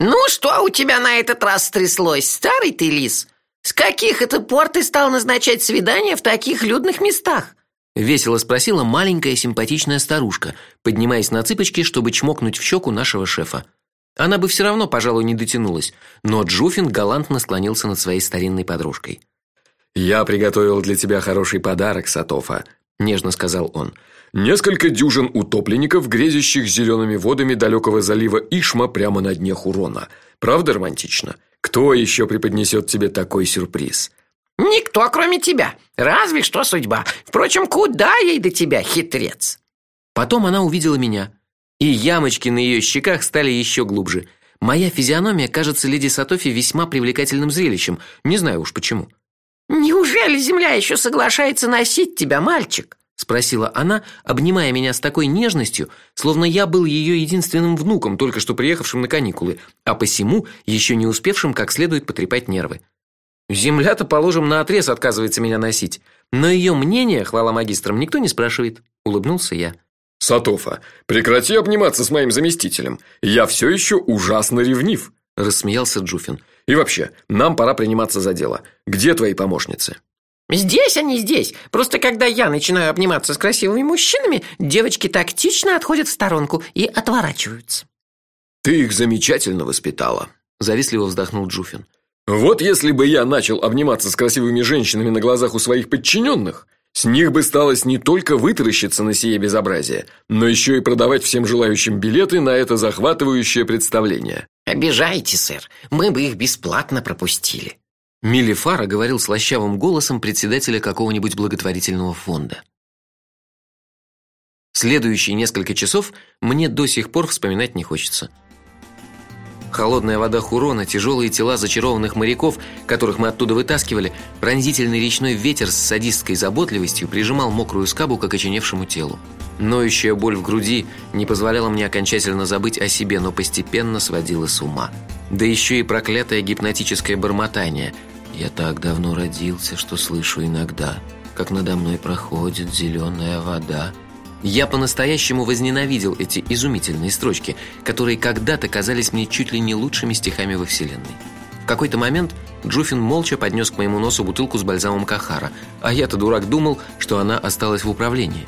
Ну, что у тебя на этот раз стряслось, старый ты лис? С каких это пор ты стал назначать свидания в таких людных местах? Весело спросила маленькая симпатичная старушка, поднимаясь на цыпочки, чтобы чмокнуть в щеку нашего шефа. Она бы все равно, пожалуй, не дотянулась, но Джуфин галантно склонился над своей старинной подружкой. «Я приготовил для тебя хороший подарок, Сатофа», – нежно сказал он. Несколько дюжин утопленников, грезящих зелеными водами далекого залива Ишма прямо на дне Хурона. Правда романтично? Кто еще преподнесет тебе такой сюрприз? Никто, кроме тебя. Разве что судьба. Впрочем, куда ей до тебя, хитрец? Потом она увидела меня, и ямочки на ее щеках стали еще глубже. Моя физиономия кажется леди Сатофи весьма привлекательным зрелищем, не знаю уж почему. Неужели земля еще соглашается носить тебя, мальчик? Спросила она, обнимая меня с такой нежностью, словно я был ее единственным внуком, только что приехавшим на каникулы, а посему еще не успевшим как следует потрепать нервы. Земля-то, положим, на отрез отказывается меня носить, но ее мнение, хвала магистрам, никто не спрашивает, улыбнулся я. Сатофа, прекрати обниматься с моим заместителем. Я все еще ужасно ревнив, рассмеялся Джуфин. И вообще, нам пора приниматься за дело. Где твои помощницы? Здесь они здесь. Просто когда я начинаю обниматься с красивыми мужчинами, девочки тактично отходят в сторонку и отворачиваются. Ты их замечательно воспитала, завистливо вздохнул Джуфин. Вот если бы я начал обниматься с красивыми женщинами на глазах у своих подчиненных, с них бы сталось не только вытаращиться на сие безобразие, но еще и продавать всем желающим билеты на это захватывающее представление. Обижаете, сэр. Мы бы их бесплатно пропустили. Милли Фара говорил слащавым голосом председателя какого-нибудь благотворительного фонда. Следующие несколько часов мне до сих пор вспоминать не хочется. Холодная вода Хурона, тяжелые тела зачарованных моряков, которых мы оттуда вытаскивали, пронзительный речной ветер с садистской заботливостью прижимал мокрую скабу к окоченевшему телу. Ноющая боль в груди не позволяла мне окончательно забыть о себе, но постепенно сводила с ума. Да еще и проклятое гипнотическое бормотание. «Я так давно родился, что слышу иногда, как надо мной проходит зеленая вода». Я по-настоящему возненавидел эти изумительные строчки, которые когда-то казались мне чуть ли не лучшими стихами во вселенной. В какой-то момент Джуфин молча поднес к моему носу бутылку с бальзамом Кахара, а я-то дурак думал, что она осталась в управлении.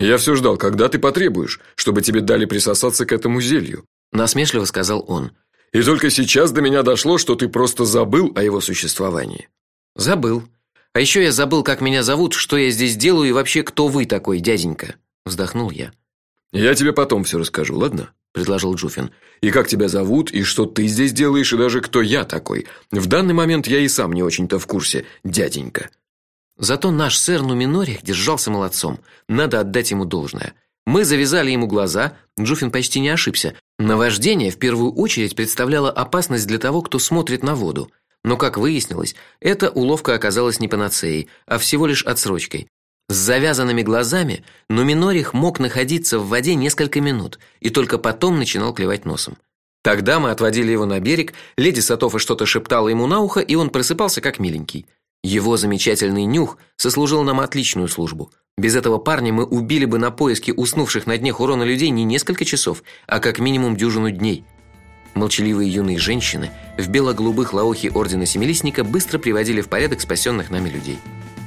Я все ждал, когда ты потребуешь, чтобы тебе дали присосаться к этому зелью, насмешливо сказал он. И только сейчас до меня дошло, что ты просто забыл о его существовании. Забыл. А еще я забыл, как меня зовут, что я здесь делаю и вообще кто вы такой, дяденька, вздохнул я. Я тебе потом все расскажу, ладно? предложил Джуфин. И как тебя зовут, и что ты здесь делаешь, и даже кто я такой. В данный момент я и сам не очень-то в курсе, дяденька. Зато наш сэр Нуминорих держался молодцом. Надо отдать ему должное. Мы завязали ему глаза, Джуфин почти не ошибся. Наваждение в первую очередь представляло опасность для того, кто смотрит на воду. Но, как выяснилось, эта уловка оказалась не панацеей, а всего лишь отсрочкой. С завязанными глазами Нуминорих мог находиться в воде несколько минут и только потом начинал клевать носом. Тогда мы отводили его на берег, леди Сатофа что-то шептала ему на ухо, и он просыпался как миленький. Его замечательный нюх сослужил нам отличную службу. Без этого парня мы убили бы на поиски уснувших на дне Хурона людей не несколько часов, а как минимум дюжину дней. Молчаливые юные женщины в бело-голубых лаохи ордена Семилистника быстро приводили в порядок спасенных нами людей.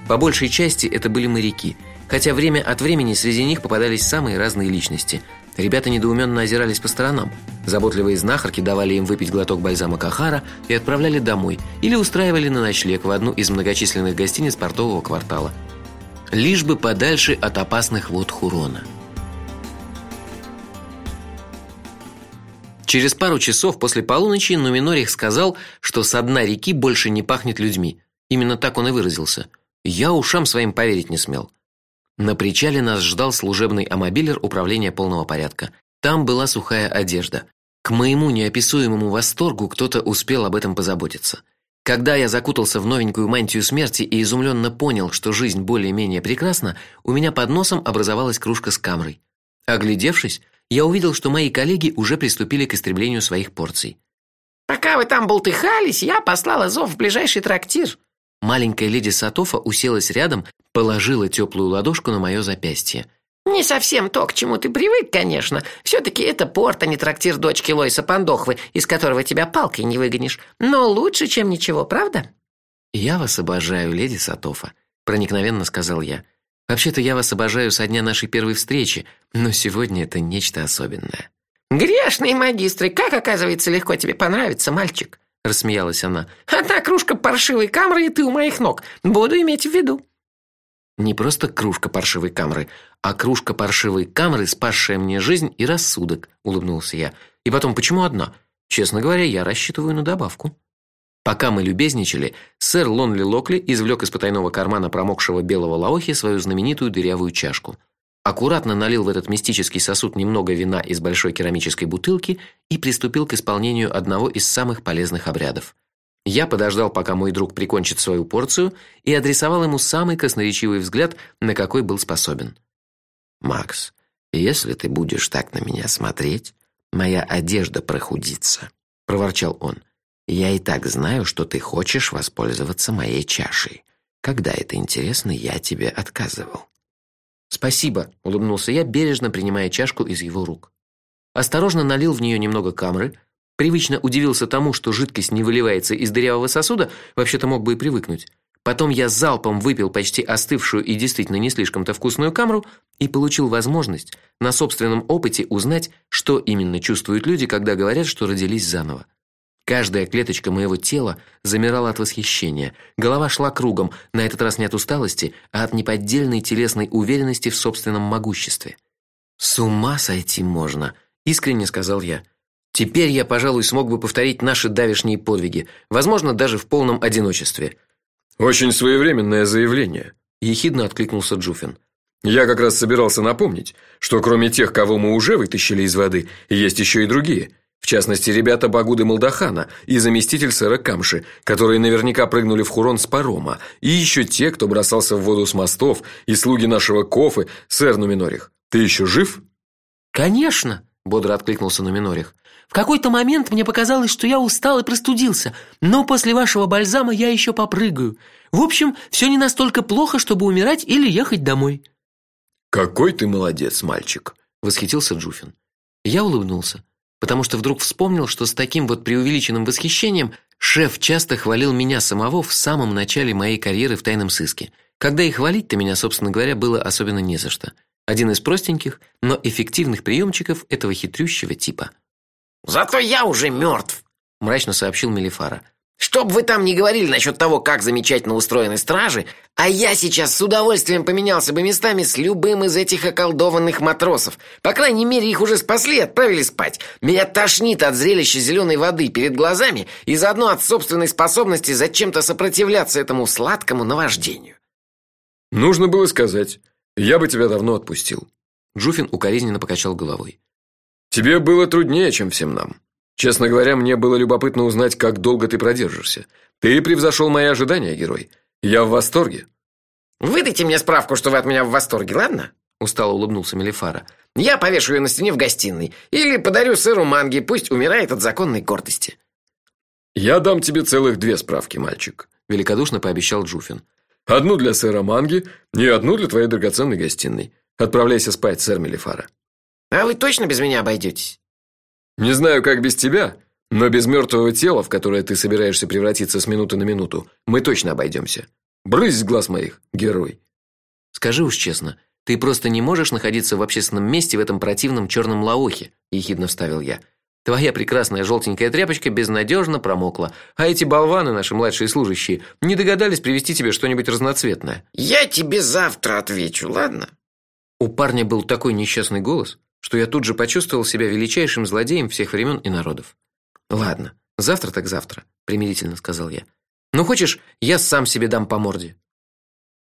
По большей части это были моряки, хотя время от времени среди них попадались самые разные личности, Ребята недоуменно озирались по сторонам. Заботливые знахарки давали им выпить глоток бальзама Кахара и отправляли домой или устраивали на ночлег в одну из многочисленных гостиниц портового квартала. Лишь бы подальше от опасных вод Хурона. Через пару часов после полуночи Нуминорих сказал, что с дна реки больше не пахнет людьми. Именно так он и выразился. Я ушам своим поверить не смел. На причале нас ждал служебный амобилер управления полного порядка. Там была сухая одежда. К моему неописуемому восторгу кто-то успел об этом позаботиться. Когда я закутался в новенькую мантию смерти и изумленно понял, что жизнь более-менее прекрасна, у меня под носом образовалась кружка с камрой. Оглядевшись, я увидел, что мои коллеги уже приступили к истреблению своих порций. Пока вы там болтыхались, я послала зов в ближайший трактир, Маленькая леди Сатофа уселась рядом, положила теплую ладошку на мое запястье. Не совсем то, к чему ты привык, конечно. все таки это порт, а не трактир дочки Лойса Пандохвы, из которого тебя палкой не выгонишь. Но лучше, чем ничего, правда? Я вас обожаю, леди Сатофа, проникновенно сказал я. Вообще-то я вас обожаю со дня нашей первой встречи, но сегодня это нечто особенное. Грешные магистры, как оказывается легко тебе понравится, мальчик, рассмеялась она. Одна кружка паршивой камры, и ты у моих ног. Буду иметь в виду. Не просто кружка паршивой камры, а кружка паршивой камры, спасшая мне жизнь и рассудок, улыбнулся я. И потом, почему одна? Честно говоря, я рассчитываю на добавку. Пока мы любезничали, сэр Лонли Локли извлек из потайного кармана промокшего белого лаохи свою знаменитую дырявую чашку. Аккуратно налил в этот мистический сосуд немного вина из большой керамической бутылки и приступил к исполнению одного из самых полезных обрядов. Я подождал, пока мой друг прикончит свою порцию, и адресовал ему самый красноречивый взгляд, на какой был способен. Макс, если ты будешь так на меня смотреть, моя одежда прохудится, проворчал он. Я и так знаю, что ты хочешь воспользоваться моей чашей. Когда это интересно, я тебе отказывал. Спасибо, улыбнулся я, бережно принимая чашку из его рук. Осторожно налил в нее немного камры, привычно удивился тому, что жидкость не выливается из дырявого сосуда, вообще-то мог бы и привыкнуть. Потом я залпом выпил почти остывшую и действительно не слишком-то вкусную камру и получил возможность на собственном опыте узнать, что именно чувствуют люди, когда говорят, что родились заново. Каждая клеточка моего тела замирала от восхищения. Голова шла кругом, на этот раз не от усталости, а от неподдельной телесной уверенности в собственном могуществе. С ума сойти можно, искренне сказал я. Теперь я, пожалуй, смог бы повторить наши давешние подвиги, возможно, даже в полном одиночестве. Очень своевременное заявление, ехидно откликнулся Джуфин. Я как раз собирался напомнить, что кроме тех, кого мы уже вытащили из воды, есть еще и другие. В частности, ребята Багуды Молдахана и заместитель сэра Камши, которые наверняка прыгнули в Хурон с парома, и еще те, кто бросался в воду с мостов, и слуги нашего Кофы, сэр Нуминорих. Ты еще жив? Конечно, бодро откликнулся Нуминорих. В какой-то момент мне показалось, что я устал и простудился, но после вашего бальзама я еще попрыгаю. В общем, все не настолько плохо, чтобы умирать или ехать домой. Какой ты молодец, мальчик, восхитился Джуфин. Я улыбнулся потому что вдруг вспомнил, что с таким вот преувеличенным восхищением шеф часто хвалил меня самого в самом начале моей карьеры в тайном сыске. Когда и хвалить-то меня, собственно говоря, было особенно не за что. Один из простеньких, но эффективных приемчиков этого хитрющего типа. Зато я уже мертв», – мрачно сообщил Мелифара. Чтоб вы там не говорили насчет того, как замечательно устроены стражи, а я сейчас с удовольствием поменялся бы местами с любым из этих околдованных матросов. По крайней мере, их уже спасли и отправили спать. Меня тошнит от зрелища зеленой воды перед глазами и заодно от собственной способности зачем-то сопротивляться этому сладкому наваждению. Нужно было сказать. Я бы тебя давно отпустил. Джуфин укоризненно покачал головой. Тебе было труднее, чем всем нам. Честно говоря, мне было любопытно узнать, как долго ты продержишься. Ты превзошел мои ожидания, герой. Я в восторге. Выдайте мне справку, что вы от меня в восторге, ладно? устало улыбнулся Мелифара. Я повешу ее на стене в гостиной или подарю сыру манги, пусть умирает от законной гордости. Я дам тебе целых две справки, мальчик, великодушно пообещал Джуфин. Одну для сэра Манги и одну для твоей драгоценной гостиной. Отправляйся спать, сэр Мелифара. А вы точно без меня обойдетесь? Не знаю, как без тебя, но без мертвого тела, в которое ты собираешься превратиться с минуты на минуту, мы точно обойдемся. Брысь с глаз моих, герой. Скажи уж честно, ты просто не можешь находиться в общественном месте в этом противном черном лаохе, ехидно вставил я. Твоя прекрасная желтенькая тряпочка безнадежно промокла, а эти болваны, наши младшие служащие, не догадались привезти тебе что-нибудь разноцветное. Я тебе завтра отвечу, ладно? У парня был такой несчастный голос, что я тут же почувствовал себя величайшим злодеем всех времен и народов. Ладно, завтра так завтра, примирительно сказал я. Ну хочешь, я сам себе дам по морде.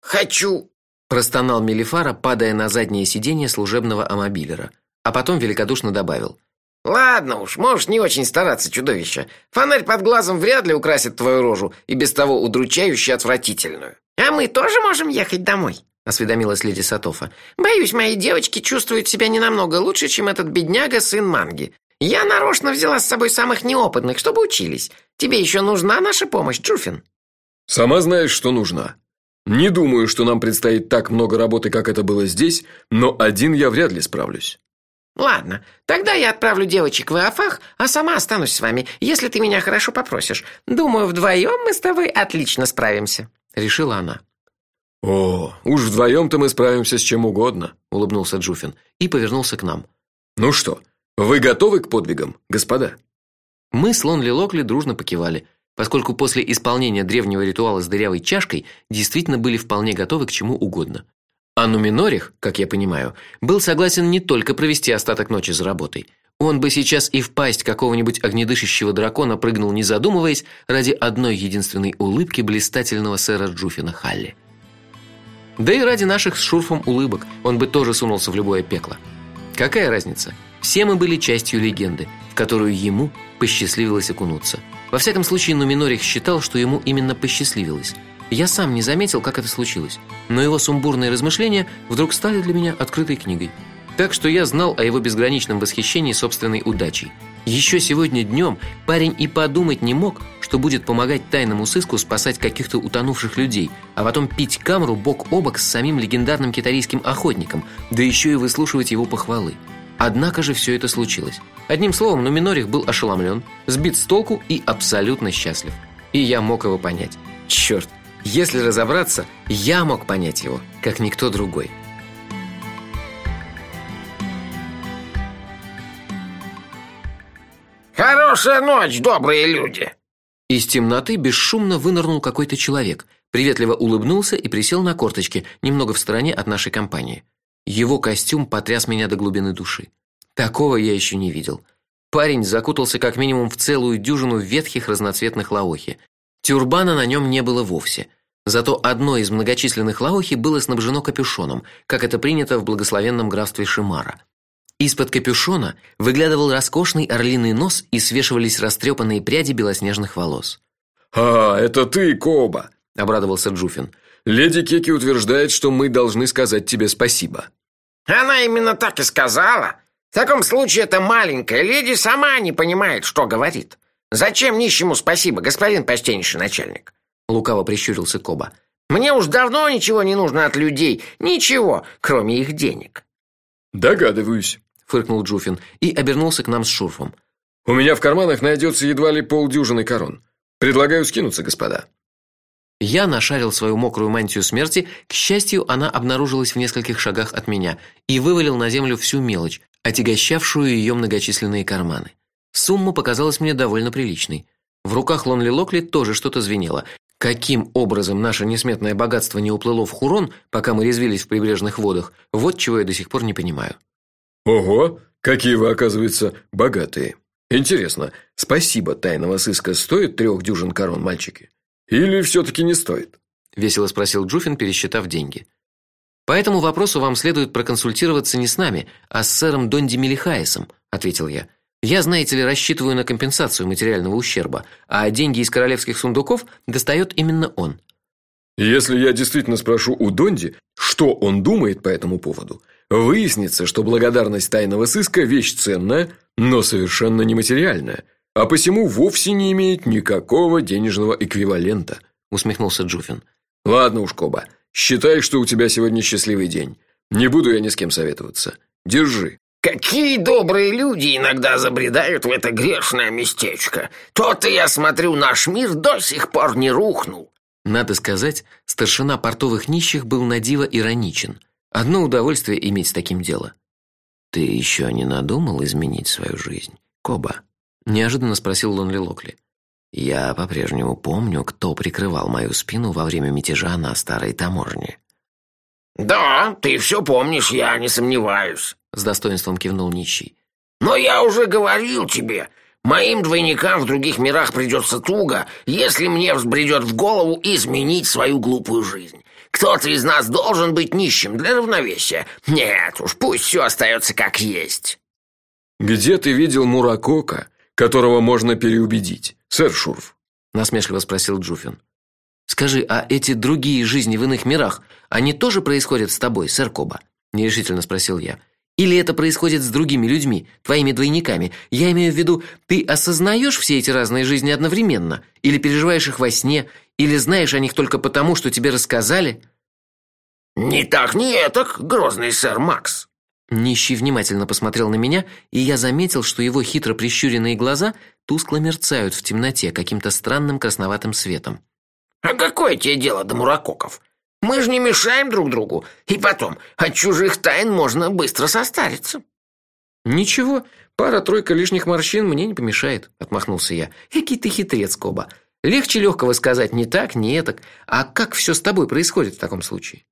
Хочу, простонал Мелифара, падая на заднее сиденье служебного амобилера, а потом великодушно добавил: Ладно уж, можешь не очень стараться, чудовище. Фонарь под глазом вряд ли украсит твою рожу, и без того удручающе отвратительную. А мы тоже можем ехать домой осведомилась леди Сатофа. Боюсь, мои девочки чувствуют себя не намного лучше, чем этот бедняга сын Манги. Я нарочно взяла с собой самых неопытных, чтобы учились. Тебе еще нужна наша помощь, Джуфин. Сама знаешь, что нужна. Не думаю, что нам предстоит так много работы, как это было здесь, но один я вряд ли справлюсь. Ладно, тогда я отправлю девочек в Афах, а сама останусь с вами, если ты меня хорошо попросишь. Думаю, вдвоем мы с тобой отлично справимся, решила она. О, уж вдвоем то мы справимся с чем угодно, улыбнулся Джуфин и повернулся к нам. Ну что, вы готовы к подвигам, господа? Мы с Лонли Локли дружно покивали, поскольку после исполнения древнего ритуала с дырявой чашкой действительно были вполне готовы к чему угодно. А Нуминорих, как я понимаю, был согласен не только провести остаток ночи за работой. Он бы сейчас и в пасть какого-нибудь огнедышащего дракона прыгнул не задумываясь ради одной единственной улыбки блистательного сэра Джуфина Халли. Да и ради наших с Шурфом улыбок он бы тоже сунулся в любое пекло. Какая разница? Все мы были частью легенды, в которую ему посчастливилось окунуться. Во всяком случае, Нуминорих считал, что ему именно посчастливилось. Я сам не заметил, как это случилось, но его сумбурные размышления вдруг стали для меня открытой книгой. Так что я знал о его безграничном восхищении собственной удачей. Еще сегодня днем парень и подумать не мог, что будет помогать тайному сыску спасать каких-то утонувших людей, а потом пить камру бок о бок с самим легендарным китайским охотником, да еще и выслушивать его похвалы. Однако же все это случилось. Одним словом, Нуминорих был ошеломлен, сбит с толку и абсолютно счастлив. И я мог его понять. Черт, если разобраться, я мог понять его, как никто другой. Хорошая ночь, добрые люди. Из темноты бесшумно вынырнул какой-то человек, приветливо улыбнулся и присел на корточки, немного в стороне от нашей компании. Его костюм потряс меня до глубины души. Такого я еще не видел. Парень закутался как минимум в целую дюжину ветхих разноцветных лаохи, Тюрбана на нем не было вовсе. Зато одно из многочисленных лаухи было снабжено капюшоном, как это принято в благословенном графстве Шимара. Из-под капюшона выглядывал роскошный орлиный нос и свешивались растрепанные пряди белоснежных волос. "А, это ты, Коба", обрадовался Джуфин. "Леди Кеки утверждает, что мы должны сказать тебе спасибо". Она именно так и сказала. В таком случае эта маленькая леди сама не понимает, что говорит. Зачем нищему спасибо, господин почтеннейший начальник? Лукаво прищурился Коба. Мне уж давно ничего не нужно от людей, ничего, кроме их денег. Догадываюсь, фыркнул Джуфин и обернулся к нам с Шурфом. У меня в карманах найдется едва ли полдюжины корон. Предлагаю скинуться, господа. Я нашарил свою мокрую мантию смерти, к счастью, она обнаружилась в нескольких шагах от меня, и вывалил на землю всю мелочь, отягощавшую ее многочисленные карманы. Сумма показалась мне довольно приличной. В руках Лонли Локли тоже что-то звенело. Каким образом наше несметное богатство не уплыло в Хурон, пока мы резвились в прибрежных водах, вот чего я до сих пор не понимаю. Ого, какие вы, оказывается, богатые. Интересно, спасибо тайного сыска стоит трех дюжин корон, мальчики? Или все таки не стоит? весело спросил Джуфин, пересчитав деньги. По этому вопросу вам следует проконсультироваться не с нами, а с сэром Донди Мелихаесом, ответил я. Я, знаете ли, рассчитываю на компенсацию материального ущерба, а деньги из королевских сундуков достает именно он. Если я действительно спрошу у Донди, что он думает по этому поводу, выяснится, что благодарность тайного сыска вещь ценная, но совершенно нематериальная, а посему вовсе не имеет никакого денежного эквивалента, усмехнулся Джуфин. Ладно уж, Коба, считай, что у тебя сегодня счастливый день. Не буду я ни с кем советоваться. Держи. Какие добрые люди иногда забредают в это грешное местечко. То-то я смотрю, наш мир до сих пор не рухнул. Надо сказать, старшина портовых нищих был надиво ироничен. Одно удовольствие иметь с таким дело. Ты еще не надумал изменить свою жизнь, Коба? неожиданно спросил Лонли Локли. Я по-прежнему помню, кто прикрывал мою спину во время мятежа на старой таможне. Да, ты все помнишь, я не сомневаюсь с достоинством кивнул нищий. Но я уже говорил тебе, моим двойникам в других мирах придется туго, если мне взбредет в голову изменить свою глупую жизнь. Кто-то из нас должен быть нищим для равновесия. Нет уж, пусть все остается как есть. Где ты видел Муракока, которого можно переубедить, сэр Шурф? насмешливо спросил Джуфин. Скажи, а эти другие жизни в иных мирах, они тоже происходят с тобой, сэр Коба? нерешительно спросил я. Или это происходит с другими людьми, твоими двойниками? Я имею в виду, ты осознаешь все эти разные жизни одновременно или переживаешь их во сне, Или знаешь о них только потому, что тебе рассказали? Не так, не так, грозный сэр Макс. Нищий внимательно посмотрел на меня, и я заметил, что его хитро прищуренные глаза тускло мерцают в темноте каким-то странным красноватым светом. А какое тебе дело до муракоков? Мы же не мешаем друг другу, и потом, от чужих тайн можно быстро состариться. Ничего, пара-тройка лишних морщин мне не помешает, отмахнулся я. Экий ты хитрец, Коба. Легче легкого сказать не так, не так. А как все с тобой происходит в таком случае?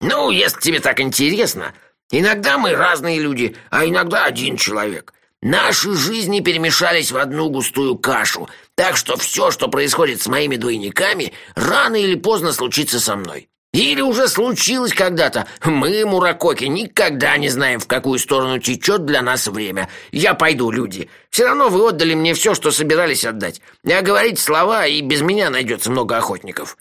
Ну, если тебе так интересно, иногда мы разные люди, а иногда один человек. Наши жизни перемешались в одну густую кашу, так что все, что происходит с моими двойниками, рано или поздно случится со мной. Или уже случилось когда-то. Мы, муракоки, никогда не знаем, в какую сторону течет для нас время. Я пойду, люди. Все равно вы отдали мне все, что собирались отдать. А говорить слова, и без меня найдется много охотников».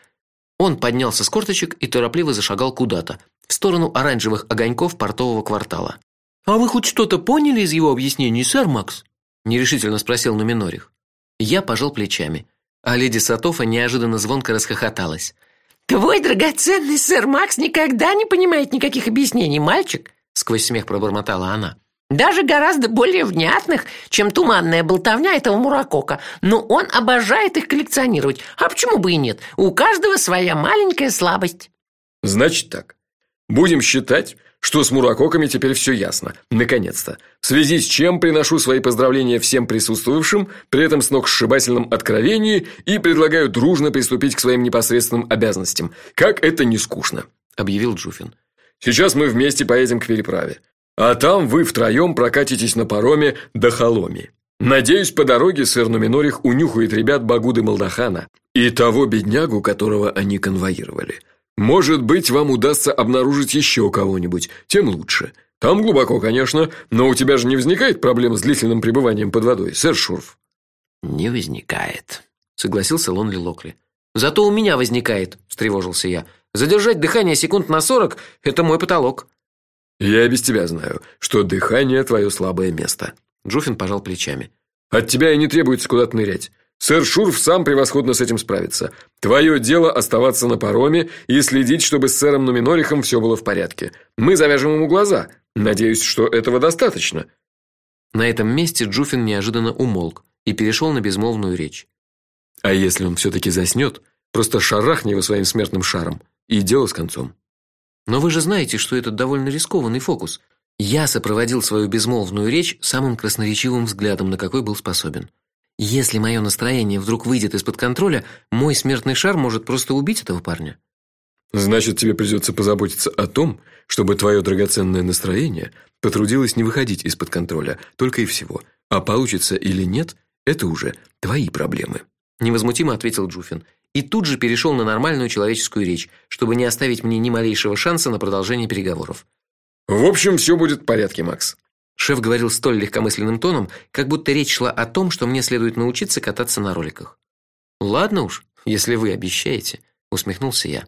Он поднялся с корточек и торопливо зашагал куда-то, в сторону оранжевых огоньков портового квартала. «А вы хоть что-то поняли из его объяснений, сэр Макс?» – нерешительно спросил Нуминорих. Я пожал плечами, а леди Сатофа неожиданно звонко расхохоталась – «Твой драгоценный сэр Макс никогда не понимает никаких объяснений, мальчик!» Сквозь смех пробормотала она. «Даже гораздо более внятных, чем туманная болтовня этого муракока. Но он обожает их коллекционировать. А почему бы и нет? У каждого своя маленькая слабость». «Значит так. Будем считать, что с муракоками теперь все ясно. Наконец-то. В связи с чем приношу свои поздравления всем присутствовавшим, при этом с сногсшибательном откровении и предлагаю дружно приступить к своим непосредственным обязанностям. Как это не скучно, объявил Джуфин. Сейчас мы вместе поедем к переправе. А там вы втроем прокатитесь на пароме до Холоми. Надеюсь, по дороге сэр Нуминорих унюхает ребят Багуды Молдахана и того беднягу, которого они конвоировали. Может быть, вам удастся обнаружить еще кого-нибудь, тем лучше. Там глубоко, конечно, но у тебя же не возникает проблем с длительным пребыванием под водой, сэр Шурф. Не возникает, согласился Лонли Локли. Зато у меня возникает, встревожился я. Задержать дыхание секунд на сорок – это мой потолок. Я без тебя знаю, что дыхание твое слабое место. Джуфин пожал плечами. От тебя и не требуется куда-то нырять. Сэр Шурф сам превосходно с этим справится. Твое дело оставаться на пароме и следить, чтобы с сэром Нуминорихом все было в порядке. Мы завяжем ему глаза. Надеюсь, что этого достаточно. На этом месте Джуфин неожиданно умолк и перешел на безмолвную речь. А если он все таки заснет, просто шарахни его своим смертным шаром, и дело с концом. Но вы же знаете, что это довольно рискованный фокус. Я сопроводил свою безмолвную речь самым красноречивым взглядом, на какой был способен. Если мое настроение вдруг выйдет из-под контроля, мой смертный шар может просто убить этого парня. Значит, тебе придется позаботиться о том, чтобы твое драгоценное настроение потрудилось не выходить из-под контроля, только и всего. А получится или нет это уже твои проблемы, невозмутимо ответил Джуфин и тут же перешел на нормальную человеческую речь, чтобы не оставить мне ни малейшего шанса на продолжение переговоров. В общем, все будет в порядке, Макс. Шеф говорил столь легкомысленным тоном, как будто речь шла о том, что мне следует научиться кататься на роликах. Ладно уж, если вы обещаете, усмехнулся я.